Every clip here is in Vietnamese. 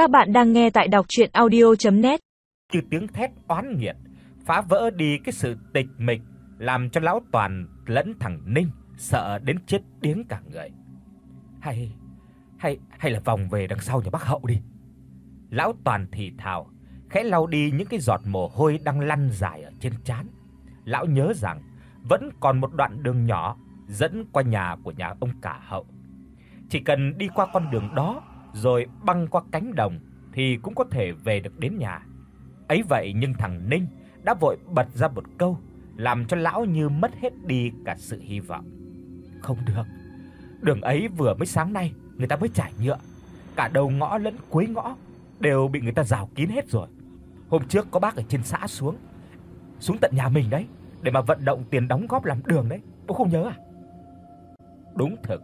Các bạn đang nghe tại đọc audio net từ tiếng thét oán nghiệt, phá vỡ đi cái sự tịch mịch, làm cho lão Toàn lẫn thằng Ninh sợ đến chết điếng cả người. Hay hay hay là vòng về đằng sau nhà bác Hậu đi. Lão Toàn thì thào, khẽ lau đi những cái giọt mồ hôi đang lăn dài ở trên trán. Lão nhớ rằng vẫn còn một đoạn đường nhỏ dẫn qua nhà của nhà ông cả Hậu. Chỉ cần đi qua con đường đó rồi băng qua cánh đồng thì cũng có thể về được đến nhà. Ấy vậy nhưng thằng Ninh đã vội bật ra một câu làm cho lão như mất hết đi cả sự hy vọng. Không được. Đường ấy vừa mới sáng nay người ta mới trải nhựa, cả đầu ngõ lẫn cuối ngõ đều bị người ta rào kín hết rồi. Hôm trước có bác ở trên xã xuống, xuống tận nhà mình đấy để mà vận động tiền đóng góp làm đường đấy. Bố không nhớ à? Đúng thực.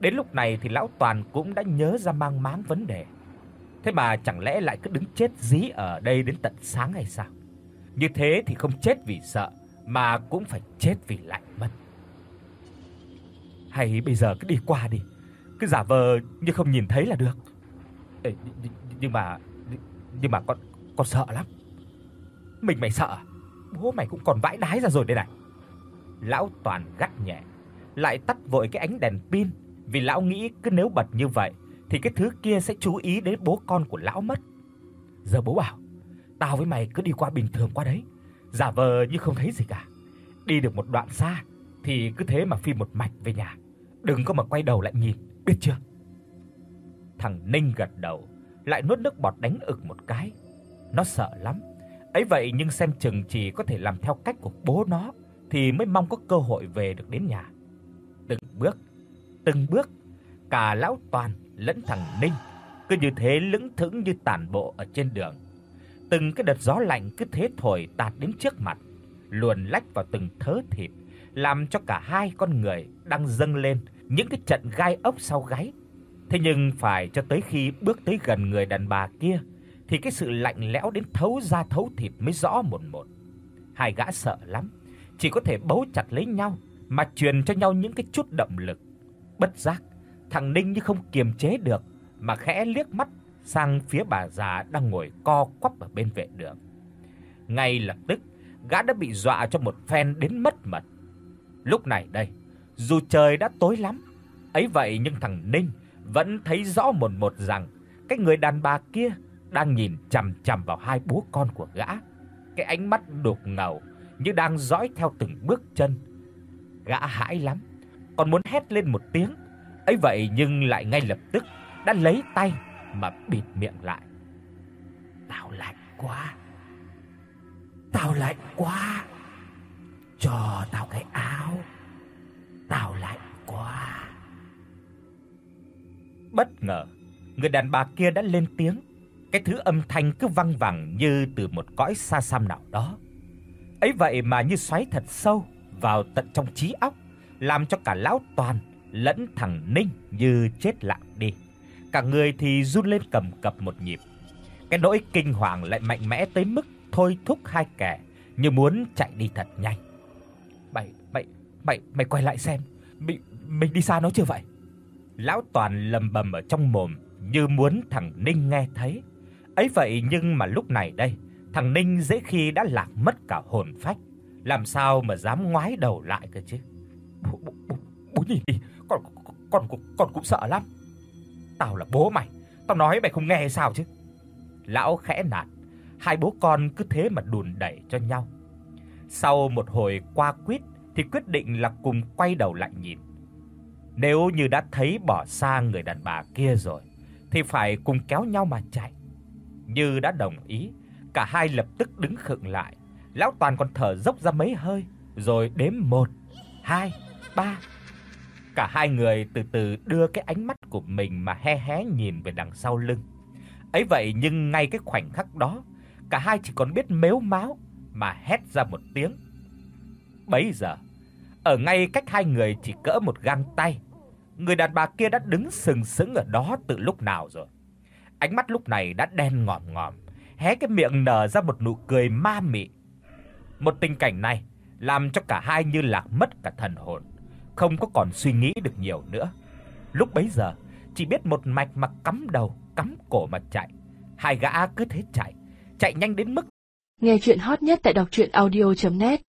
Đến lúc này thì lão Toàn cũng đã nhớ ra mang máng vấn đề. Thế mà chẳng lẽ lại cứ đứng chết dí ở đây đến tận sáng hay sao? Như thế thì không chết vì sợ mà cũng phải chết vì lạnh mất. Hay bây giờ cứ đi qua đi, cứ giả vờ như không nhìn thấy là được. Ê, nhưng mà nhưng mà con con sợ lắm. Mình mày sợ à? Bố mày cũng còn vãi đái ra rồi đây này. Lão Toàn gắt nhẹ, lại tắt vội cái ánh đèn pin, vì lão nghĩ cứ nếu bật như vậy thì cái thứ kia sẽ chú ý đến bố con của lão mất. Giờ bố bảo, tao với mày cứ đi qua bình thường qua đấy, giả vờ như không thấy gì cả. Đi được một đoạn xa thì cứ thế mà phi một mạch về nhà, đừng có mà quay đầu lại nhìn, biết chưa? Thằng Ninh gật đầu, lại nuốt nước bọt đánh ực một cái. Nó sợ lắm. Ấy vậy nhưng xem chừng chỉ có thể làm theo cách của bố nó thì mới mong có cơ hội về được đến nhà. Từng bước, từng bước, cả lão Toàn lẫn thằng Ninh cứ như thế lững thững như tản bộ ở trên đường. Từng cái đợt gió lạnh cứ thế thổi tạt đến trước mặt, luồn lách vào từng thớ thịt, làm cho cả hai con người đang dâng lên những cái trận gai ốc sau gáy. Thế nhưng phải cho tới khi bước tới gần người đàn bà kia thì cái sự lạnh lẽo đến thấu da thấu thịt mới rõ một một. Hai gã sợ lắm, chỉ có thể bấu chặt lấy nhau mà truyền cho nhau những cái chút động lực. Bất giác, thằng Ninh như không kiềm chế được mà khẽ liếc mắt sang phía bà già đang ngồi co quắp ở bên vệ đường. Ngay lập tức, gã đã bị dọa cho một phen đến mất mật. Lúc này đây, dù trời đã tối lắm, ấy vậy nhưng thằng Ninh vẫn thấy rõ một một rằng cái người đàn bà kia đang nhìn chằm chằm vào hai bố con của gã. Cái ánh mắt đục ngầu như đang dõi theo từng bước chân. Gã hãi lắm, còn muốn hét lên một tiếng, ấy vậy nhưng lại ngay lập tức đã lấy tay mà bịt miệng lại. Tao lạnh quá. Tao lạnh quá. Cho tao cái áo. Tao lạnh quá. Bất ngờ, người đàn bà kia đã lên tiếng, cái thứ âm thanh cứ vang vẳng như từ một cõi xa xăm nào đó. Ấy vậy mà như xoáy thật sâu vào tận trong trí óc, làm cho cả lão Toàn lẫn thằng Ninh như chết lặng đi. Cả người thì run lên cầm cập một nhịp. Cái nỗi kinh hoàng lại mạnh mẽ tới mức thôi thúc hai kẻ như muốn chạy đi thật nhanh. "Mày mày mày mày quay lại xem, mình mình đi xa nó chưa vậy?" Lão Toàn lầm bầm ở trong mồm như muốn thằng Ninh nghe thấy. Ấy vậy nhưng mà lúc này đây, thằng Ninh dễ khi đã lạc mất cả hồn phách, làm sao mà dám ngoái đầu lại cơ chứ. Bố, nhìn đi, con con con cũng sợ lắm. Tao là bố mày, tao nói mày không nghe hay sao chứ? Lão khẽ nạt, hai bố con cứ thế mà đùn đẩy cho nhau. Sau một hồi qua quýt thì quyết định là cùng quay đầu lại nhìn. Nếu như đã thấy bỏ xa người đàn bà kia rồi thì phải cùng kéo nhau mà chạy. Như đã đồng ý, cả hai lập tức đứng khựng lại. Lão Toàn còn thở dốc ra mấy hơi rồi đếm 1 2 ba Cả hai người từ từ đưa cái ánh mắt của mình mà hé hé nhìn về đằng sau lưng. Ấy vậy nhưng ngay cái khoảnh khắc đó, cả hai chỉ còn biết mếu máo mà hét ra một tiếng. Bấy giờ, ở ngay cách hai người chỉ cỡ một gang tay, người đàn bà kia đã đứng sừng sững ở đó từ lúc nào rồi. Ánh mắt lúc này đã đen ngòm ngòm, hé cái miệng nở ra một nụ cười ma mị. Một tình cảnh này làm cho cả hai như lạc mất cả thần hồn, không có còn suy nghĩ được nhiều nữa. Lúc bấy giờ, chỉ biết một mạch mà cắm đầu cắm cổ mà chạy. Hai gã cứ thế chạy, chạy nhanh đến mức Nghe truyện hot nhất tại doctruyenaudio.net